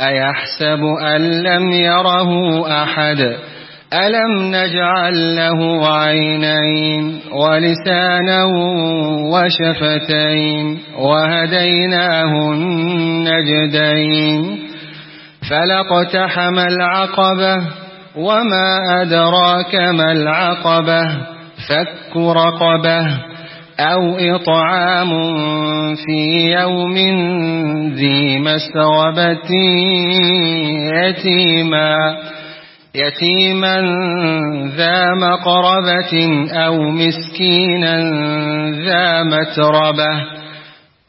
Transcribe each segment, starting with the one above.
أيحسب أن لم يره أحد؟ ألم نجعل له عينين ولسانا وشفتين وهديناه النجدين؟ فلقتحم العقبة وما أدراك ما العقبة؟ فك رقبة أو إطعام في يوم ذي مسغبة يتيما يتيما ذا مقربة أو مسكينا ذا متربة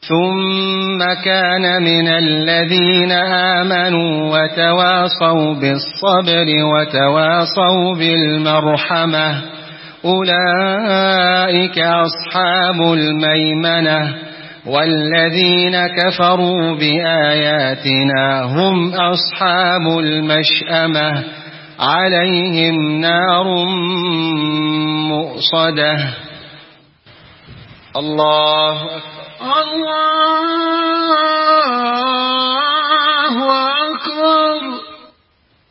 ثم كان من الذين آمنوا وتواصوا بالصبر وتواصوا بالمرحمة أولئك أصحاب الميمنة والذين كفروا بآياتنا هم أصحاب المشأمة عليهم نار مؤصدة الله أكبر. الله أكبر.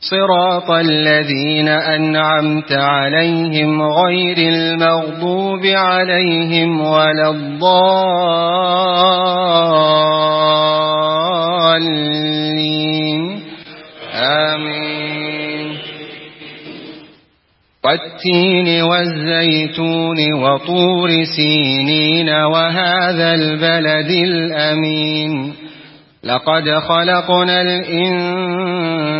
صراط الذين أنعمت عليهم غير المغضوب عليهم ولا الضالين. آمين. والتين والزيتون وطور سينين وهذا البلد الأمين. لقد خلقنا